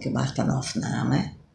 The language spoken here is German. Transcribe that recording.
gemacht an Aufnahme.